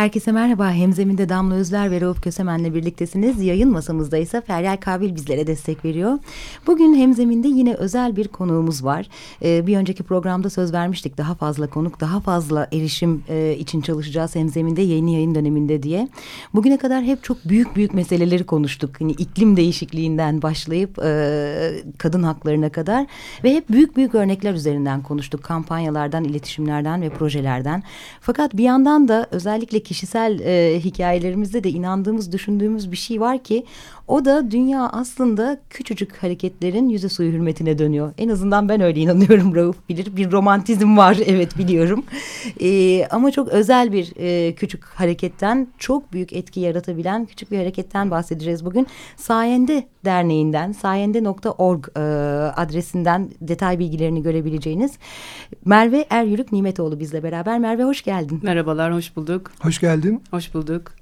Herkese merhaba. Hemzeminde Damla Özler ve Rauf Kösemen'le birliktesiniz. Yayın masamızda ise Feryal Kabil bizlere destek veriyor. Bugün Hemzeminde yine özel bir konuğumuz var. Ee, bir önceki programda söz vermiştik. Daha fazla konuk, daha fazla erişim e, için çalışacağız Hemzeminde yeni yayın döneminde diye. Bugüne kadar hep çok büyük büyük meseleleri konuştuk. Hani iklim değişikliğinden başlayıp e, kadın haklarına kadar ve hep büyük büyük örnekler üzerinden konuştuk. Kampanyalardan, iletişimlerden ve projelerden. Fakat bir yandan da özellikle kişisel e, hikayelerimizde de inandığımız, düşündüğümüz bir şey var ki o da dünya aslında küçücük hareketlerin yüze suyu hürmetine dönüyor. En azından ben öyle inanıyorum Rauf bilir. Bir romantizm var evet biliyorum. E, ama çok özel bir e, küçük hareketten çok büyük etki yaratabilen küçük bir hareketten bahsedeceğiz bugün. Sayende Derneği'nden sayende.org e, adresinden detay bilgilerini görebileceğiniz Merve Eryürük Nimetoğlu bizle beraber. Merve hoş geldin. Merhabalar, hoş bulduk. Hoş geldin. Hoş bulduk.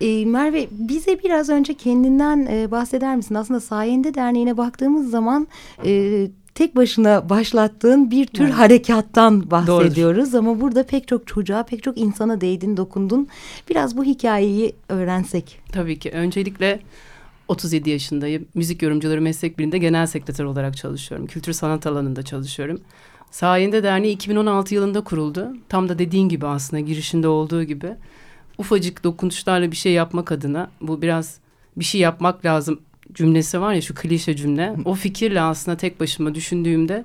E, Merve bize biraz önce kendinden e, bahseder misin? Aslında Sayende Derneği'ne baktığımız zaman e, tek başına başlattığın bir tür evet. harekattan bahsediyoruz. Doğrudur. Ama burada pek çok çocuğa, pek çok insana değdin, dokundun. Biraz bu hikayeyi öğrensek. Tabii ki. Öncelikle 37 yaşındayım. Müzik yorumcuları meslek birinde genel sekreter olarak çalışıyorum. Kültür sanat alanında çalışıyorum. Sayende Derneği 2016 yılında kuruldu. Tam da dediğin gibi aslında girişinde olduğu gibi ufacık dokunuşlarla bir şey yapmak adına bu biraz bir şey yapmak lazım cümlesi var ya şu klişe cümle. O fikirle aslında tek başıma düşündüğümde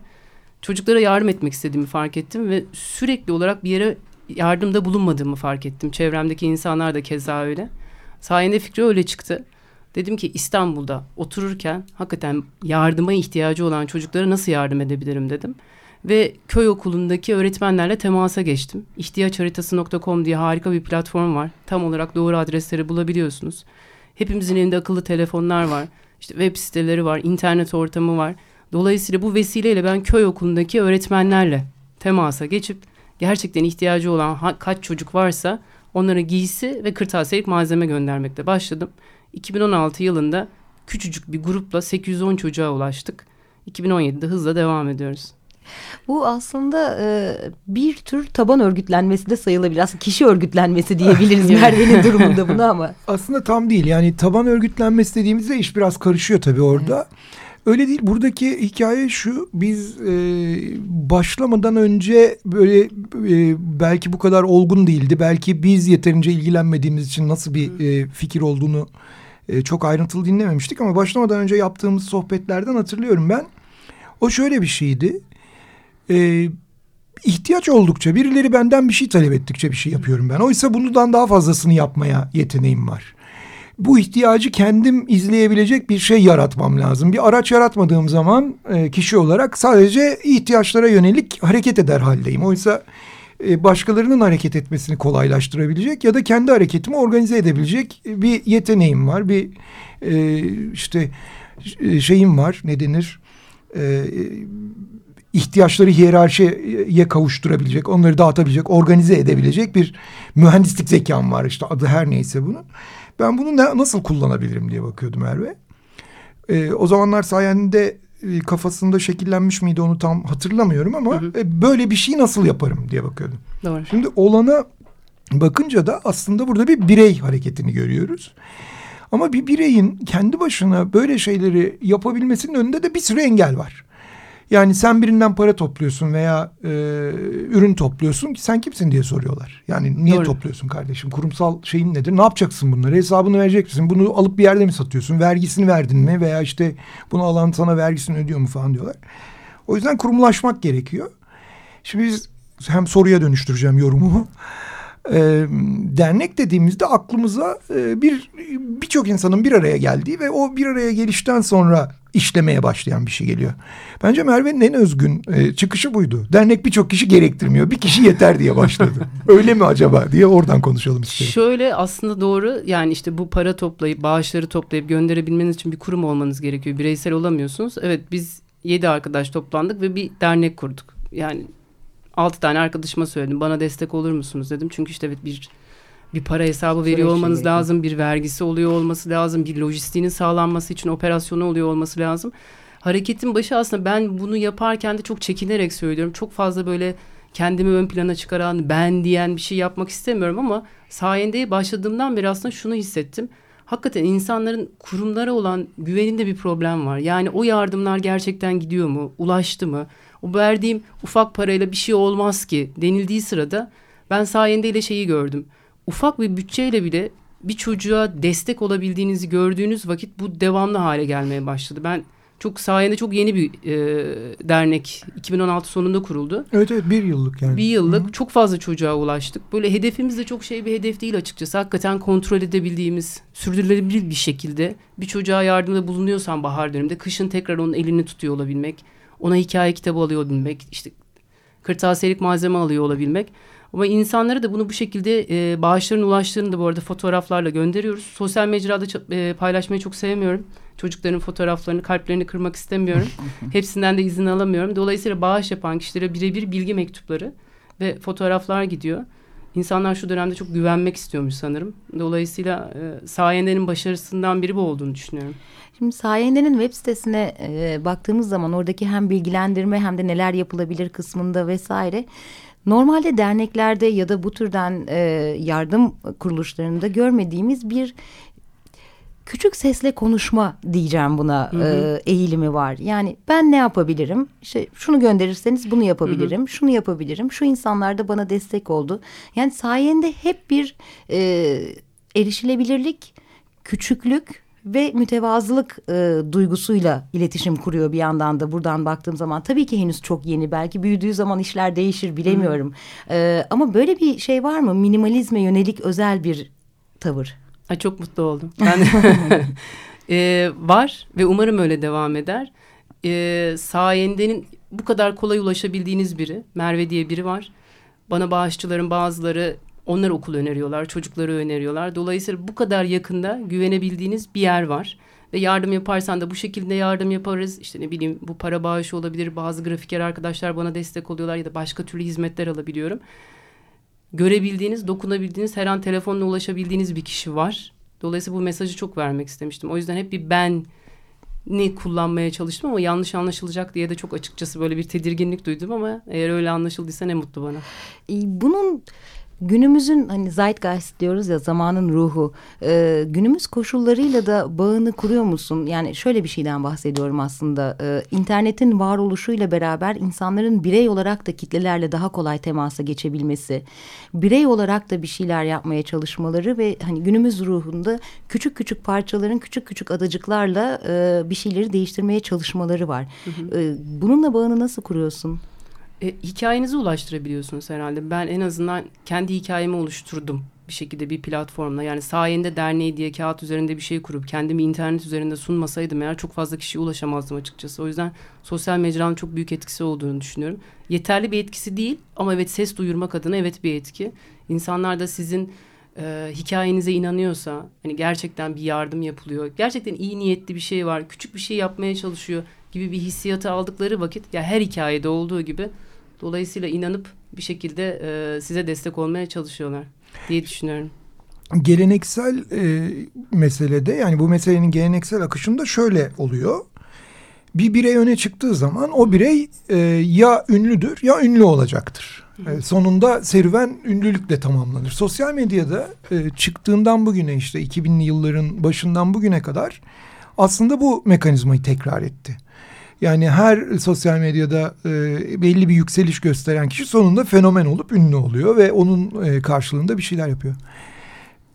çocuklara yardım etmek istediğimi fark ettim ve sürekli olarak bir yere yardımda bulunmadığımı fark ettim. Çevremdeki insanlar da keza öyle. Sayende fikri öyle çıktı. Dedim ki İstanbul'da otururken hakikaten yardıma ihtiyacı olan çocuklara nasıl yardım edebilirim dedim ve köy okulundaki öğretmenlerle temasa geçtim. İhtiyaçharitası.com diye harika bir platform var. Tam olarak doğru adresleri bulabiliyorsunuz. Hepimizin elinde akıllı telefonlar var. İşte web siteleri var, internet ortamı var. Dolayısıyla bu vesileyle ben köy okulundaki öğretmenlerle temasa geçip gerçekten ihtiyacı olan kaç çocuk varsa onlara giysi ve kırtasiyelik malzeme göndermekte başladım. 2016 yılında küçücük bir grupla 810 çocuğa ulaştık. 2017'de hızla devam ediyoruz. Bu aslında e, bir tür taban örgütlenmesi de sayılabilir. Aslında kişi örgütlenmesi diyebiliriz Merve'nin durumunda bunu ama. Aslında tam değil. Yani taban örgütlenmesi dediğimizde iş biraz karışıyor tabii orada. Evet. Öyle değil. Buradaki hikaye şu. Biz e, başlamadan önce böyle e, belki bu kadar olgun değildi. Belki biz yeterince ilgilenmediğimiz için nasıl bir e, fikir olduğunu e, çok ayrıntılı dinlememiştik. Ama başlamadan önce yaptığımız sohbetlerden hatırlıyorum ben. O şöyle bir şeydi e, ihtiyaç oldukça birileri benden bir şey talep ettikçe bir şey yapıyorum ben. Oysa bundan daha fazlasını yapmaya yeteneğim var. Bu ihtiyacı kendim izleyebilecek bir şey yaratmam lazım. Bir araç yaratmadığım zaman e, kişi olarak sadece ihtiyaçlara yönelik hareket eder haldeyim. Oysa e, başkalarının hareket etmesini kolaylaştırabilecek ya da kendi hareketimi organize edebilecek bir yeteneğim var. Bir e, işte e, şeyim var ne denir? E, ihtiyaçları hiyerarşiye kavuşturabilecek, onları dağıtabilecek, organize edebilecek bir mühendislik zekam var işte adı her neyse bunun. Ben bunu ne, nasıl kullanabilirim diye bakıyordum Merve. Ee, o zamanlar sayende e, kafasında şekillenmiş miydi onu tam hatırlamıyorum ama hı hı. E, böyle bir şey nasıl yaparım diye bakıyordum. Doğru. Şimdi olana bakınca da aslında burada bir birey hareketini görüyoruz. Ama bir bireyin kendi başına böyle şeyleri yapabilmesinin önünde de bir sürü engel var. Yani sen birinden para topluyorsun veya e, ürün topluyorsun ki sen kimsin diye soruyorlar. Yani niye Doğru. topluyorsun kardeşim? Kurumsal şeyin nedir? Ne yapacaksın bunları? Hesabını verecek misin? Bunu alıp bir yerde mi satıyorsun? Vergisini verdin mi? Veya işte bunu alan sana vergisini ödüyor mu falan diyorlar. O yüzden kurumlaşmak gerekiyor. Şimdi biz hem soruya dönüştüreceğim yorumumu. E, dernek dediğimizde aklımıza e, bir birçok insanın bir araya geldiği ve o bir araya gelişten sonra işlemeye başlayan bir şey geliyor. Bence Merve'nin en özgün e, çıkışı buydu. Dernek birçok kişi gerektirmiyor. Bir kişi yeter diye başladı. Öyle mi acaba diye oradan konuşalım istedim. Şöyle aslında doğru yani işte bu para toplayıp bağışları toplayıp gönderebilmeniz için bir kurum olmanız gerekiyor. Bireysel olamıyorsunuz. Evet biz yedi arkadaş toplandık ve bir dernek kurduk. Yani altı tane arkadaşıma söyledim. Bana destek olur musunuz dedim. Çünkü işte evet bir bir para hesabı veriyor olmanız lazım. Bir vergisi oluyor olması lazım. Bir lojistiğinin sağlanması için operasyonu oluyor olması lazım. Hareketin başı aslında ben bunu yaparken de çok çekinerek söylüyorum. Çok fazla böyle kendimi ön plana çıkaran ben diyen bir şey yapmak istemiyorum ama sayende başladığımdan beri aslında şunu hissettim. Hakikaten insanların kurumlara olan güveninde bir problem var. Yani o yardımlar gerçekten gidiyor mu? Ulaştı mı? O verdiğim ufak parayla bir şey olmaz ki denildiği sırada ben sayende ile şeyi gördüm ufak bir bütçeyle bile bir çocuğa destek olabildiğinizi gördüğünüz vakit bu devamlı hale gelmeye başladı. Ben çok sayende çok yeni bir e, dernek 2016 sonunda kuruldu. Evet evet bir yıllık yani. Bir yıllık Hı -hı. çok fazla çocuğa ulaştık. Böyle hedefimiz de çok şey bir hedef değil açıkçası. Hakikaten kontrol edebildiğimiz, sürdürülebilir bir şekilde bir çocuğa yardımda bulunuyorsan bahar döneminde kışın tekrar onun elini tutuyor olabilmek, ona hikaye kitabı alıyor olabilmek, işte kırtasiyelik malzeme alıyor olabilmek. Ama insanlara da bunu bu şekilde e, bağışların ulaştığını da bu arada fotoğraflarla gönderiyoruz. Sosyal mecrada e, paylaşmayı çok sevmiyorum. Çocukların fotoğraflarını, kalplerini kırmak istemiyorum. Hepsinden de izin alamıyorum. Dolayısıyla bağış yapan kişilere birebir bilgi mektupları ve fotoğraflar gidiyor. İnsanlar şu dönemde çok güvenmek istiyormuş sanırım. Dolayısıyla e, Sayende'nin başarısından biri bu olduğunu düşünüyorum. Şimdi Sayende'nin web sitesine e, baktığımız zaman oradaki hem bilgilendirme hem de neler yapılabilir kısmında vesaire Normalde derneklerde ya da bu türden e, yardım kuruluşlarında görmediğimiz bir küçük sesle konuşma diyeceğim buna hı hı. E, eğilimi var. Yani ben ne yapabilirim? İşte şunu gönderirseniz bunu yapabilirim. Hı hı. Şunu yapabilirim. Şu insanlar da bana destek oldu. Yani sayende hep bir e, erişilebilirlik, küçüklük ve mütevazılık e, duygusuyla iletişim kuruyor bir yandan da buradan baktığım zaman. Tabii ki henüz çok yeni belki büyüdüğü zaman işler değişir bilemiyorum. E, ama böyle bir şey var mı minimalizme yönelik özel bir tavır? Ay çok mutlu oldum. Ben e, var ve umarım öyle devam eder. E, sayendenin bu kadar kolay ulaşabildiğiniz biri Merve diye biri var. Bana bağışçıların bazıları onlar okul öneriyorlar, çocukları öneriyorlar. Dolayısıyla bu kadar yakında güvenebildiğiniz bir yer var. Ve yardım yaparsan da bu şekilde yardım yaparız. İşte ne bileyim bu para bağışı olabilir. Bazı grafiker arkadaşlar bana destek oluyorlar ya da başka türlü hizmetler alabiliyorum. Görebildiğiniz, dokunabildiğiniz, her an telefonla ulaşabildiğiniz bir kişi var. Dolayısıyla bu mesajı çok vermek istemiştim. O yüzden hep bir ben ne kullanmaya çalıştım ama yanlış anlaşılacak diye de çok açıkçası böyle bir tedirginlik duydum ama eğer öyle anlaşıldıysa ne mutlu bana. Bunun günümüzün hani zeitgeist diyoruz ya zamanın ruhu e, günümüz koşullarıyla da bağını kuruyor musun? Yani şöyle bir şeyden bahsediyorum aslında e, internetin varoluşuyla beraber insanların birey olarak da kitlelerle daha kolay temasa geçebilmesi birey olarak da bir şeyler yapmaya çalışmaları ve hani günümüz ruhunda küçük küçük parçaların küçük küçük adacıklarla e, bir şeyleri değiştirmeye çalışmaları var. Hı hı. E, bununla bağını nasıl kuruyorsun? E, hikayenizi ulaştırabiliyorsunuz herhalde. Ben en azından kendi hikayemi oluşturdum bir şekilde bir platformla. Yani sayende derneği diye kağıt üzerinde bir şey kurup kendimi internet üzerinde sunmasaydım eğer çok fazla kişiye ulaşamazdım açıkçası. O yüzden sosyal mecranın çok büyük etkisi olduğunu düşünüyorum. Yeterli bir etkisi değil ama evet ses duyurmak adına evet bir etki. İnsanlar da sizin e, hikayenize inanıyorsa hani gerçekten bir yardım yapılıyor. Gerçekten iyi niyetli bir şey var. Küçük bir şey yapmaya çalışıyor gibi bir hissiyatı aldıkları vakit ya her hikayede olduğu gibi dolayısıyla inanıp bir şekilde e, size destek olmaya çalışıyorlar diye düşünüyorum. Geleneksel e, meselede yani bu meselenin geleneksel akışında şöyle oluyor. Bir birey öne çıktığı zaman o birey e, ya ünlüdür ya ünlü olacaktır. E, sonunda serüven ünlülükle tamamlanır. Sosyal medyada e, çıktığından bugüne işte 2000'li yılların başından bugüne kadar aslında bu mekanizmayı tekrar etti. Yani her sosyal medyada e, belli bir yükseliş gösteren kişi sonunda fenomen olup ünlü oluyor ve onun e, karşılığında bir şeyler yapıyor.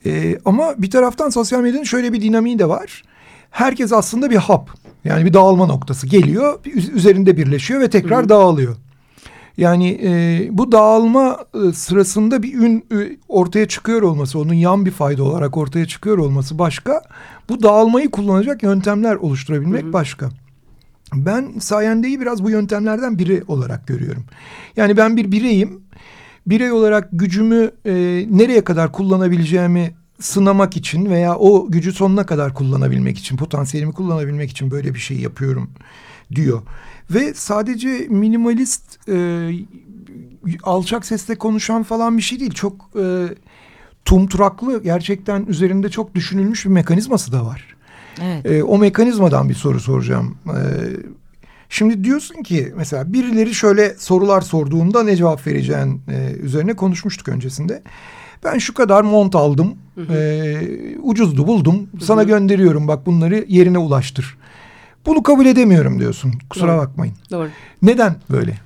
E, ama bir taraftan sosyal medyanın şöyle bir dinamiği de var. Herkes aslında bir hap. Yani bir dağılma noktası geliyor, üzerinde birleşiyor ve tekrar Hı. dağılıyor. Yani e, bu dağılma e, sırasında bir ün e, ortaya çıkıyor olması, onun yan bir fayda olarak ortaya çıkıyor olması başka. Bu dağılmayı kullanacak yöntemler oluşturabilmek hı başka. Ben sayendeyi biraz bu yöntemlerden biri olarak görüyorum. Yani ben bir bireyim. Birey olarak gücümü e, nereye kadar kullanabileceğimi sınamak için veya o gücü sonuna kadar kullanabilmek için, potansiyelimi kullanabilmek için böyle bir şey yapıyorum diyor. Ve sadece minimalist e, alçak sesle konuşan falan bir şey değil. Çok e, tumturaklı gerçekten üzerinde çok düşünülmüş bir mekanizması da var. Evet. E, o mekanizmadan bir soru soracağım. E, şimdi diyorsun ki mesela birileri şöyle sorular sorduğunda ne cevap vereceğin e, üzerine konuşmuştuk öncesinde. Ben şu kadar mont aldım. Hı hı. E, ucuzdu buldum. Hı hı. Sana gönderiyorum bak bunları yerine ulaştır. Bunu kabul edemiyorum diyorsun. Kusura Doğru. bakmayın. Doğru. Neden böyle?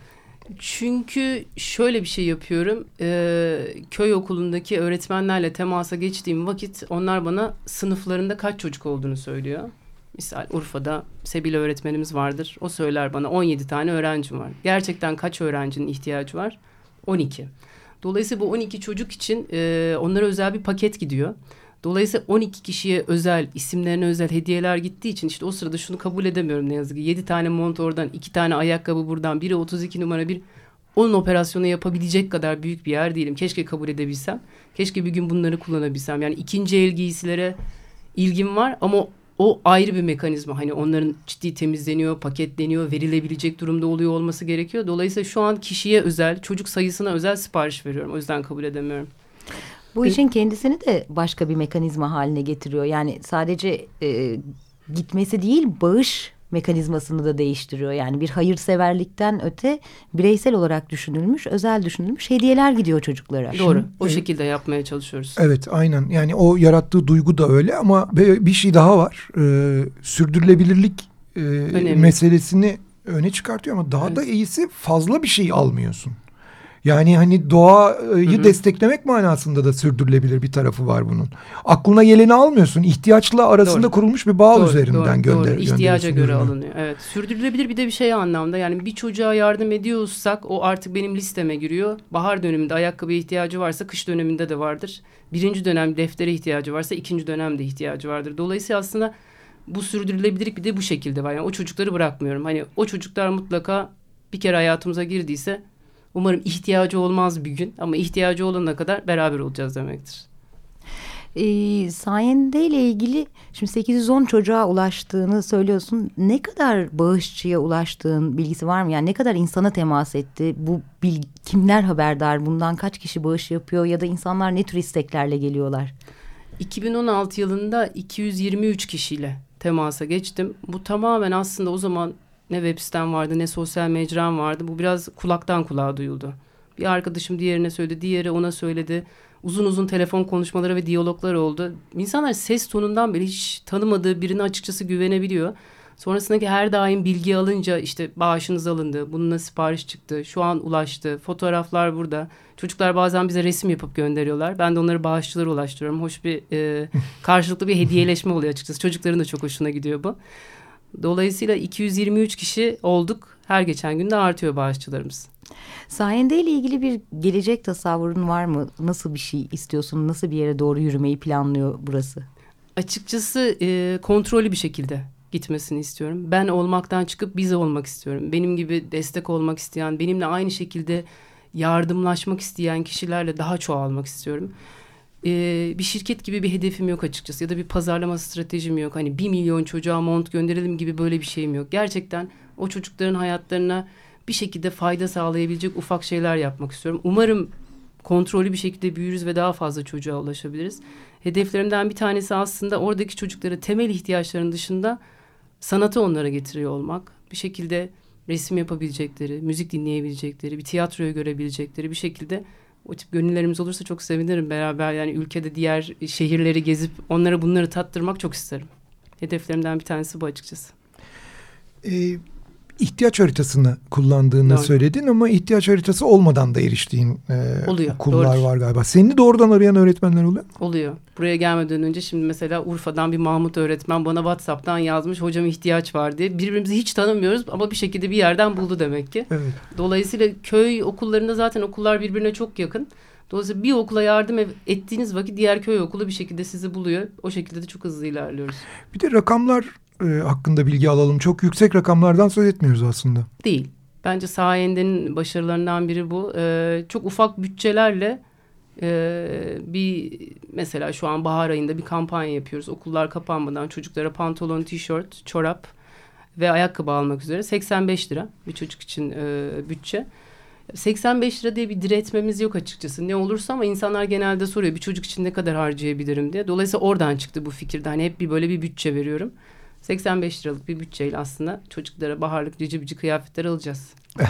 Çünkü şöyle bir şey yapıyorum. Ee, köy okulundaki öğretmenlerle temasa geçtiğim vakit onlar bana sınıflarında kaç çocuk olduğunu söylüyor. Misal Urfa'da Sebil öğretmenimiz vardır. O söyler bana 17 tane öğrencim var. Gerçekten kaç öğrencinin ihtiyacı var? 12. Dolayısıyla bu 12 çocuk için e, onlara özel bir paket gidiyor. Dolayısıyla 12 kişiye özel, isimlerine özel hediyeler gittiği için işte o sırada şunu kabul edemiyorum ne yazık ki. 7 tane mont oradan, 2 tane ayakkabı buradan, biri 32 numara bir onun operasyonu yapabilecek kadar büyük bir yer değilim. Keşke kabul edebilsem. Keşke bir gün bunları kullanabilsem. Yani ikinci el giysilere ilgim var ama o ayrı bir mekanizma. Hani onların ciddi temizleniyor, paketleniyor, verilebilecek durumda oluyor olması gerekiyor. Dolayısıyla şu an kişiye özel, çocuk sayısına özel sipariş veriyorum. O yüzden kabul edemiyorum. Bu işin kendisini de başka bir mekanizma haline getiriyor. Yani sadece e, gitmesi değil bağış mekanizmasını da değiştiriyor. Yani bir hayırseverlikten öte bireysel olarak düşünülmüş, özel düşünülmüş hediyeler gidiyor çocuklara. Doğru. O şekilde yapmaya çalışıyoruz. Evet, aynen. Yani o yarattığı duygu da öyle ama bir şey daha var. Ee, sürdürülebilirlik e, meselesini öne çıkartıyor ama daha evet. da iyisi fazla bir şey almıyorsun. Yani hani doğayı Hı -hı. desteklemek manasında da sürdürülebilir bir tarafı var bunun. Aklına geleni almıyorsun. İhtiyaçla arasında doğru. kurulmuş bir bağ doğru, üzerinden doğru, gönder. Doğru. İhtiyaca göre ürünü. alınıyor. Evet. Sürdürülebilir bir de bir şey anlamda. Yani bir çocuğa yardım ediyorsak o artık benim listeme giriyor. Bahar döneminde ayakkabıya ihtiyacı varsa kış döneminde de vardır. Birinci dönem deftere ihtiyacı varsa ikinci dönemde ihtiyacı vardır. Dolayısıyla aslında bu sürdürülebilirlik bir de bu şekilde var. Yani o çocukları bırakmıyorum. Hani o çocuklar mutlaka bir kere hayatımıza girdiyse Umarım ihtiyacı olmaz bir gün ama ihtiyacı olana kadar beraber olacağız demektir. E, sayende ile ilgili şimdi 810 çocuğa ulaştığını söylüyorsun. Ne kadar bağışçıya ulaştığın bilgisi var mı? Yani ne kadar insana temas etti? Bu bilgi, kimler haberdar? Bundan kaç kişi bağış yapıyor? Ya da insanlar ne tür isteklerle geliyorlar? 2016 yılında 223 kişiyle temasa geçtim. Bu tamamen aslında o zaman ne web sitem vardı ne sosyal mecram vardı. Bu biraz kulaktan kulağa duyuldu. Bir arkadaşım diğerine söyledi, diğeri ona söyledi. Uzun uzun telefon konuşmaları ve diyaloglar oldu. İnsanlar ses tonundan beri hiç tanımadığı birine açıkçası güvenebiliyor. Sonrasındaki her daim bilgi alınca işte bağışınız alındı, bununla sipariş çıktı, şu an ulaştı, fotoğraflar burada. Çocuklar bazen bize resim yapıp gönderiyorlar. Ben de onları bağışçılara ulaştırıyorum. Hoş bir e, karşılıklı bir hediyeleşme oluyor açıkçası. Çocukların da çok hoşuna gidiyor bu. Dolayısıyla 223 kişi olduk. Her geçen gün de artıyor bağışçılarımız. Sayende ile ilgili bir gelecek tasavvurun var mı? Nasıl bir şey istiyorsun? Nasıl bir yere doğru yürümeyi planlıyor burası? Açıkçası e, kontrollü bir şekilde gitmesini istiyorum. Ben olmaktan çıkıp bize olmak istiyorum. Benim gibi destek olmak isteyen, benimle aynı şekilde yardımlaşmak isteyen kişilerle daha çoğalmak istiyorum e, bir şirket gibi bir hedefim yok açıkçası ya da bir pazarlama stratejim yok. Hani bir milyon çocuğa mont gönderelim gibi böyle bir şeyim yok. Gerçekten o çocukların hayatlarına bir şekilde fayda sağlayabilecek ufak şeyler yapmak istiyorum. Umarım kontrollü bir şekilde büyürüz ve daha fazla çocuğa ulaşabiliriz. Hedeflerimden bir tanesi aslında oradaki çocukları temel ihtiyaçların dışında sanatı onlara getiriyor olmak. Bir şekilde resim yapabilecekleri, müzik dinleyebilecekleri, bir tiyatroyu görebilecekleri bir şekilde o tip gönüllerimiz olursa çok sevinirim beraber yani ülkede diğer şehirleri gezip onlara bunları tattırmak çok isterim. Hedeflerimden bir tanesi bu açıkçası. Ee, ihtiyaç haritasını kullandığını Doğru. söyledin ama ihtiyaç haritası olmadan da eriştiğin e, Oluyor, okullar doğrudur. var galiba. Seni doğrudan arayan öğretmenler oluyor. Oluyor. Buraya gelmeden önce şimdi mesela Urfa'dan bir Mahmut öğretmen bana WhatsApp'tan yazmış hocam ihtiyaç var diye. Birbirimizi hiç tanımıyoruz ama bir şekilde bir yerden buldu demek ki. Evet. Dolayısıyla köy okullarında zaten okullar birbirine çok yakın. Dolayısıyla bir okula yardım ettiğiniz vakit diğer köy okulu bir şekilde sizi buluyor. O şekilde de çok hızlı ilerliyoruz. Bir de rakamlar e, hakkında bilgi alalım. Çok yüksek rakamlardan söz etmiyoruz aslında. Değil. Bence sayendenin başarılarından biri bu. Ee, çok ufak bütçelerle e, bir mesela şu an bahar ayında bir kampanya yapıyoruz. Okullar kapanmadan çocuklara pantolon, tişört, çorap ve ayakkabı almak üzere 85 lira bir çocuk için e, bütçe. 85 lira diye bir diretmemiz yok açıkçası. Ne olursa ama insanlar genelde soruyor bir çocuk için ne kadar harcayabilirim diye. Dolayısıyla oradan çıktı bu fikirde. Hani hep bir böyle bir bütçe veriyorum. 85 liralık bir bütçeyle aslında çocuklara baharlık cici bici kıyafetler alacağız.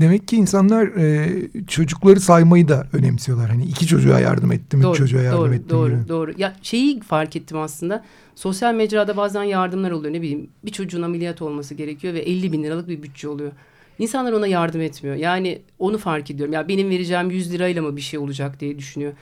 Demek ki insanlar e, çocukları saymayı da önemsiyorlar. Hani iki çocuğa yardım ettim, üç çocuğa yardım doğru, ettim. doğru, gibi. doğru. Ya şeyi fark ettim aslında. Sosyal mecrada bazen yardımlar oluyor. Ne bileyim bir çocuğun ameliyat olması gerekiyor ve 50 bin liralık bir bütçe oluyor. İnsanlar ona yardım etmiyor. Yani onu fark ediyorum. Ya benim vereceğim 100 lirayla mı bir şey olacak diye düşünüyor.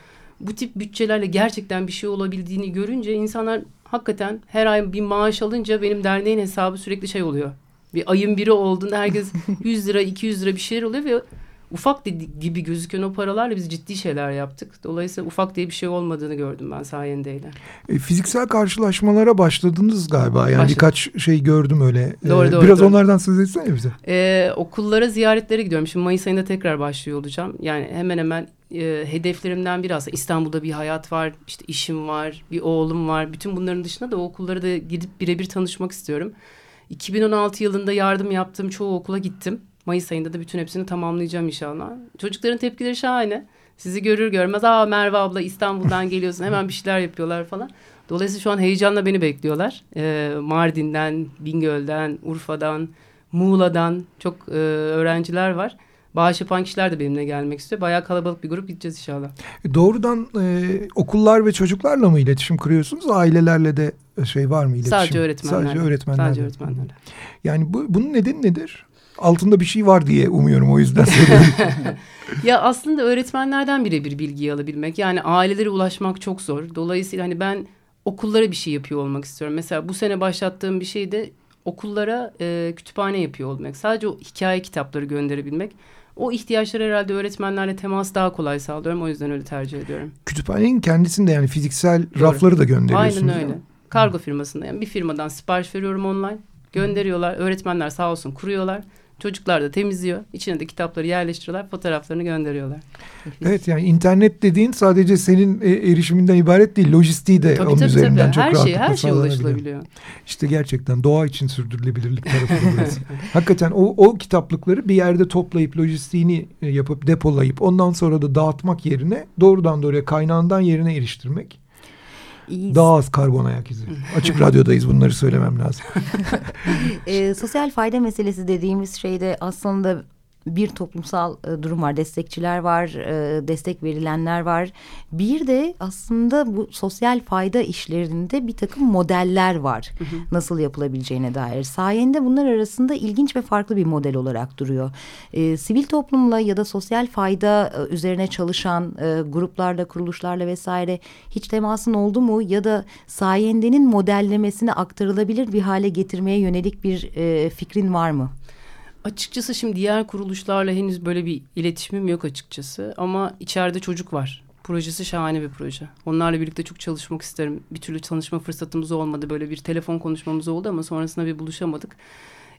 Bu tip bütçelerle gerçekten bir şey olabildiğini görünce insanlar hakikaten her ay bir maaş alınca benim derneğin hesabı sürekli şey oluyor. Bir ayın biri olduğunda herkes 100 lira 200 lira bir şeyler oluyor ve ufak gibi gözüken o paralarla biz ciddi şeyler yaptık. Dolayısıyla ufak diye bir şey olmadığını gördüm ben sayendeyle. E, fiziksel karşılaşmalara başladınız galiba. Yani Başladık. birkaç şey gördüm öyle. E, Doğru, doğru, Biraz doğru. onlardan söz etsene bize. Ee, okullara ziyaretlere gidiyorum. Şimdi Mayıs ayında tekrar başlıyor olacağım. Yani hemen hemen e, hedeflerimden biri aslında İstanbul'da bir hayat var, işte işim var, bir oğlum var. Bütün bunların dışında da okullara da gidip birebir tanışmak istiyorum. 2016 yılında yardım yaptığım çoğu okula gittim. Mayıs ayında da bütün hepsini tamamlayacağım inşallah. Çocukların tepkileri şahane. Sizi görür görmez aa Merve abla İstanbul'dan geliyorsun hemen bir şeyler yapıyorlar falan. Dolayısıyla şu an heyecanla beni bekliyorlar. Ee, Mardin'den, Bingöl'den, Urfa'dan, Muğla'dan çok e, öğrenciler var. Bağış yapan kişiler de benimle gelmek istiyor. Bayağı kalabalık bir grup gideceğiz inşallah. E, Doğrudan e, okullar ve çocuklarla mı iletişim kuruyorsunuz? Ailelerle de şey var mı iletişim? Sadece öğretmenlerle. Sadece öğretmenlerle. Sadece öğretmenlerle. Yani bu, bunun nedeni nedir? Altında bir şey var diye umuyorum o yüzden ya aslında öğretmenlerden birebir bilgiyi alabilmek. Yani ailelere ulaşmak çok zor. Dolayısıyla hani ben okullara bir şey yapıyor olmak istiyorum. Mesela bu sene başlattığım bir şey de okullara e, kütüphane yapıyor olmak. Sadece o hikaye kitapları gönderebilmek. O ihtiyaçları herhalde öğretmenlerle temas daha kolay sağlıyorum. O yüzden öyle tercih ediyorum. Kütüphanenin kendisinde yani fiziksel Doğru. rafları da gönderiyorsunuz. Aynen öyle. Kargo firmasında yani bir firmadan sipariş veriyorum online. Gönderiyorlar. Öğretmenler sağ olsun kuruyorlar. Çocuklar da temizliyor. İçine de kitapları yerleştiriyorlar. Fotoğraflarını gönderiyorlar. Evet yani internet dediğin sadece senin e, erişiminden ibaret değil. Lojistiği de Tabii onun tabii üzerinden tabii. çok Her şey rahatlıkla her şey ulaşılabiliyor. İşte gerçekten doğa için sürdürülebilirlik tarafı burası. Hakikaten o, o kitaplıkları bir yerde toplayıp lojistiğini e, yapıp depolayıp ondan sonra da dağıtmak yerine doğrudan doğruya kaynağından yerine eriştirmek İyi. daha az karbon ayak izi. Açık radyodayız bunları söylemem lazım. E, sosyal fayda meselesi dediğimiz şeyde aslında bir toplumsal e, durum var. Destekçiler var, e, destek verilenler var. Bir de aslında bu sosyal fayda işlerinde bir takım modeller var. Nasıl yapılabileceğine dair. Sayende bunlar arasında ilginç ve farklı bir model olarak duruyor. E, sivil toplumla ya da sosyal fayda e, üzerine çalışan e, gruplarla, kuruluşlarla vesaire hiç temasın oldu mu? Ya da sayendenin modellemesini aktarılabilir bir hale getirmeye yönelik bir e, fikrin var mı? Açıkçası şimdi diğer kuruluşlarla henüz böyle bir iletişimim yok açıkçası. Ama içeride çocuk var. Projesi şahane bir proje. Onlarla birlikte çok çalışmak isterim. Bir türlü tanışma fırsatımız olmadı. Böyle bir telefon konuşmamız oldu ama sonrasında bir buluşamadık.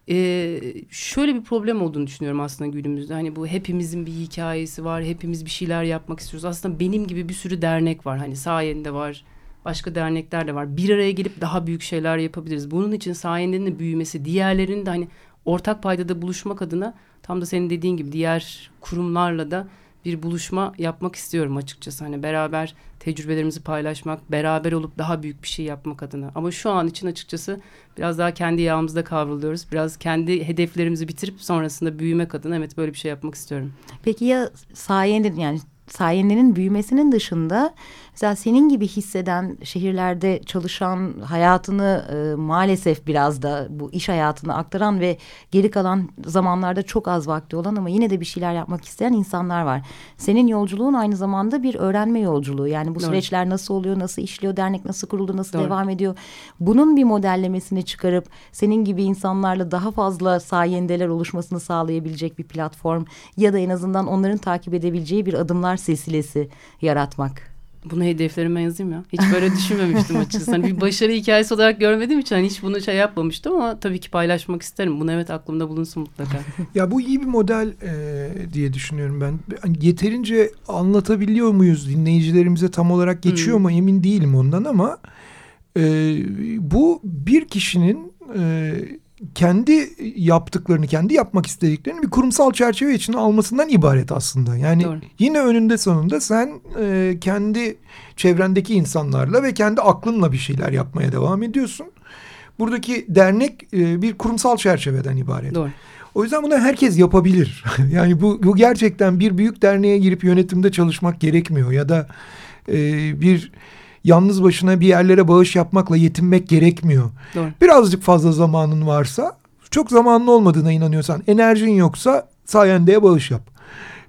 Ee, şöyle bir problem olduğunu düşünüyorum aslında günümüzde. Hani bu hepimizin bir hikayesi var. Hepimiz bir şeyler yapmak istiyoruz. Aslında benim gibi bir sürü dernek var. Hani sayende var. Başka dernekler de var. Bir araya gelip daha büyük şeyler yapabiliriz. Bunun için sayendenin de büyümesi, diğerlerinin de hani ortak paydada buluşmak adına tam da senin dediğin gibi diğer kurumlarla da bir buluşma yapmak istiyorum açıkçası. Hani beraber tecrübelerimizi paylaşmak, beraber olup daha büyük bir şey yapmak adına. Ama şu an için açıkçası biraz daha kendi yağımızda kavruluyoruz. Biraz kendi hedeflerimizi bitirip sonrasında büyümek adına evet böyle bir şey yapmak istiyorum. Peki ya sayendenin yani sayendenin büyümesinin dışında Mesela senin gibi hisseden şehirlerde çalışan hayatını e, maalesef biraz da bu iş hayatına aktaran ve geri kalan zamanlarda çok az vakti olan ama yine de bir şeyler yapmak isteyen insanlar var. Senin yolculuğun aynı zamanda bir öğrenme yolculuğu. Yani bu Doğru. süreçler nasıl oluyor, nasıl işliyor, dernek nasıl kuruldu, nasıl Doğru. devam ediyor. Bunun bir modellemesini çıkarıp senin gibi insanlarla daha fazla sayendeler oluşmasını sağlayabilecek bir platform ya da en azından onların takip edebileceği bir adımlar silsilesi yaratmak. Bunu hedeflerime yazayım ya. Hiç böyle düşünmemiştim açıkçası. Hani bir başarı hikayesi olarak görmediğim için hani hiç bunu şey yapmamıştım ama tabii ki paylaşmak isterim. Bunu evet aklımda bulunsun mutlaka. Ya bu iyi bir model e, diye düşünüyorum ben. Hani Yeterince anlatabiliyor muyuz dinleyicilerimize tam olarak geçiyor Hmm. mu emin değilim ondan ama e, bu bir kişinin e, kendi yaptıklarını, kendi yapmak istediklerini bir kurumsal çerçeve içine almasından ibaret aslında. Yani Doğru. yine önünde sonunda sen e, kendi çevrendeki insanlarla ve kendi aklınla bir şeyler yapmaya devam ediyorsun. Buradaki dernek e, bir kurumsal çerçeveden ibaret. Doğru. O yüzden bunu herkes yapabilir. yani bu, bu gerçekten bir büyük derneğe girip yönetimde çalışmak gerekmiyor. Ya da e, bir yalnız başına bir yerlere bağış yapmakla yetinmek gerekmiyor. Doğru. Birazcık fazla zamanın varsa, çok zamanın olmadığına inanıyorsan, enerjin yoksa sayendeye bağış yap.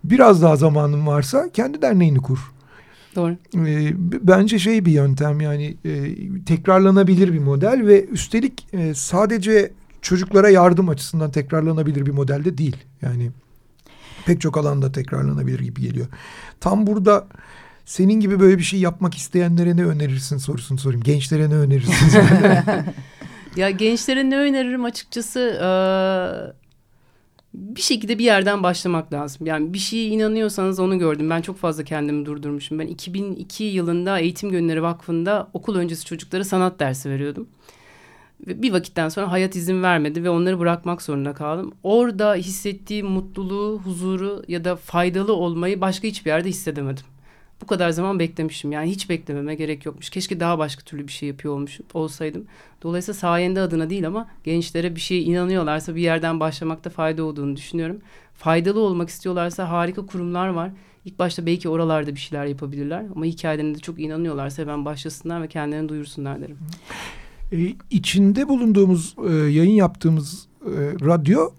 Biraz daha zamanın varsa kendi derneğini kur. Doğru. E, bence şey bir yöntem yani e, tekrarlanabilir bir model ve üstelik e, sadece çocuklara yardım açısından tekrarlanabilir bir model de değil. Yani pek çok alanda tekrarlanabilir gibi geliyor. Tam burada senin gibi böyle bir şey yapmak isteyenlere ne önerirsin sorusunu sorayım. Gençlere ne önerirsin? Ya gençlere ne öneririm açıkçası eee, bir şekilde bir yerden başlamak lazım. Yani bir şeye inanıyorsanız onu gördüm. Ben çok fazla kendimi durdurmuşum. Ben 2002 yılında Eğitim Gönülleri Vakfı'nda okul öncesi çocuklara sanat dersi veriyordum. Ve bir vakitten sonra hayat izin vermedi ve onları bırakmak zorunda kaldım. Orada hissettiğim mutluluğu, huzuru ya da faydalı olmayı başka hiçbir yerde hissedemedim. Bu kadar zaman beklemişim. Yani hiç beklememe gerek yokmuş. Keşke daha başka türlü bir şey yapıyor olmuş olsaydım. Dolayısıyla sayende adına değil ama gençlere bir şeye inanıyorlarsa bir yerden başlamakta fayda olduğunu düşünüyorum. Faydalı olmak istiyorlarsa harika kurumlar var. İlk başta belki oralarda bir şeyler yapabilirler ama hikayelerine de çok inanıyorlarsa hemen başlasınlar ve kendilerini duyursunlar derim. E, içinde bulunduğumuz e, yayın yaptığımız e, radyo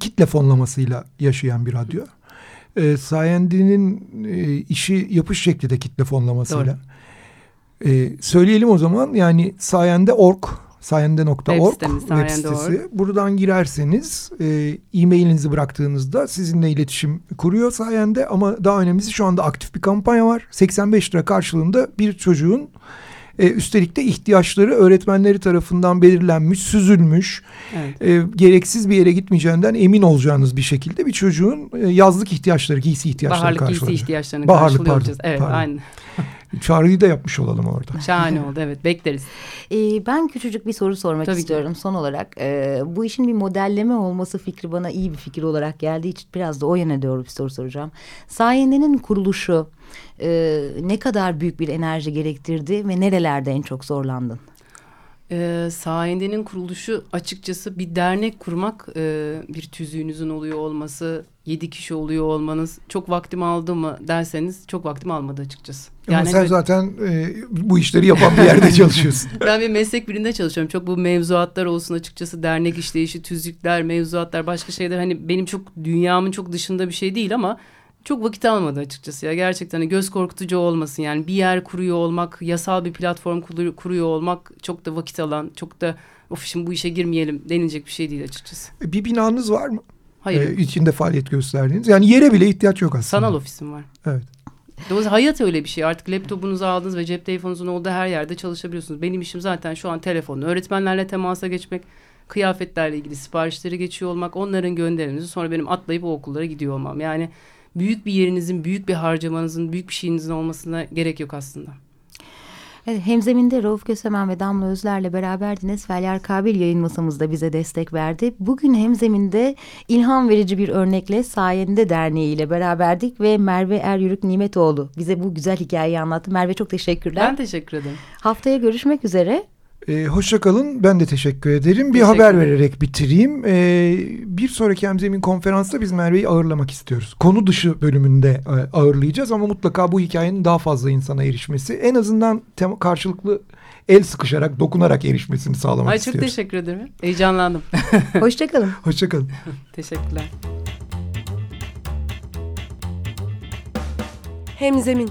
kitle fonlamasıyla yaşayan bir radyo. E, Sayendi'nin e, işi yapış şekli de kitle fonlamasıyla. E, söyleyelim o zaman yani sayende.org sayende.org Web sitemiz, web sitesi. Buradan girerseniz e, e-mailinizi bıraktığınızda sizinle iletişim kuruyor sayende ama daha önemlisi şu anda aktif bir kampanya var. 85 lira karşılığında bir çocuğun e, üstelik de ihtiyaçları öğretmenleri tarafından belirlenmiş, süzülmüş, Evet. e, gereksiz bir yere gitmeyeceğinden emin olacağınız bir şekilde bir çocuğun e, yazlık ihtiyaçları, giysi ihtiyaçları Baharlık giysi ihtiyaçlarını Baharlık, karşılıyor pardon. Evet pardon. aynen. Çağrıyı da yapmış olalım orada. Şahane oldu evet bekleriz. Ee, ben küçücük bir soru sormak Tabii ki. istiyorum son olarak. Ee, bu işin bir modelleme olması fikri bana iyi bir fikir olarak geldiği için biraz da o yöne doğru bir soru soracağım. Sayende'nin kuruluşu e, ne kadar büyük bir enerji gerektirdi ve nerelerde en çok zorlandın? Ee, Sayende'nin kuruluşu açıkçası bir dernek kurmak e, bir tüzüğünüzün oluyor olması yedi kişi oluyor olmanız çok vaktimi aldı mı derseniz çok vaktimi almadı açıkçası. Ama sen hani zaten e, bu işleri yapan bir yerde çalışıyorsun. ben bir meslek birinde çalışıyorum. Çok bu mevzuatlar olsun açıkçası dernek işleyişi, tüzükler, mevzuatlar başka şeyler hani benim çok dünyamın çok dışında bir şey değil ama çok vakit almadı açıkçası ya gerçekten hani göz korkutucu olmasın yani bir yer kuruyor olmak yasal bir platform kur- kuruyor olmak çok da vakit alan çok da of şimdi bu işe girmeyelim denilecek bir şey değil açıkçası. bir binanız var mı? Hayır E, içinde faaliyet gösterdiğiniz. Yani yere bile ihtiyaç yok aslında. sanal ofisim var. Evet. Dolayısıyla hayat öyle bir şey. Artık laptopunuzu aldınız ve cep telefonunuzun olduğu her yerde çalışabiliyorsunuz. Benim işim zaten şu an telefonla öğretmenlerle temasa geçmek, kıyafetlerle ilgili siparişleri geçiyor olmak, onların gönderiminizi sonra benim atlayıp o okullara gidiyor olmam. Yani büyük bir yerinizin, büyük bir harcamanızın, büyük bir şeyinizin olmasına gerek yok aslında. Evet, hemzeminde Rauf Kösemen ve Damla Özler'le beraberdiniz. Feryal Kabil yayın masamızda bize destek verdi. Bugün hemzeminde ilham verici bir örnekle Sayende Derneği ile beraberdik ve Merve Eryürük Nimetoğlu bize bu güzel hikayeyi anlattı. Merve çok teşekkürler. Ben teşekkür ederim. Haftaya görüşmek üzere. Ee, hoşça kalın. Ben de teşekkür ederim. Bir Teşekkür haber vererek bitireyim. Ee, bir sonraki Hemzemin konferansta biz Merve'yi ağırlamak istiyoruz. Konu dışı bölümünde e, ağırlayacağız ama mutlaka bu hikayenin daha fazla insana erişmesi, en azından tem- karşılıklı el sıkışarak, dokunarak erişmesini sağlamak Ay çok istiyoruz. teşekkür ederim. Heyecanlandım. Hoşçakalın. Hoşça kalın. Teşekkürler. Hemzemin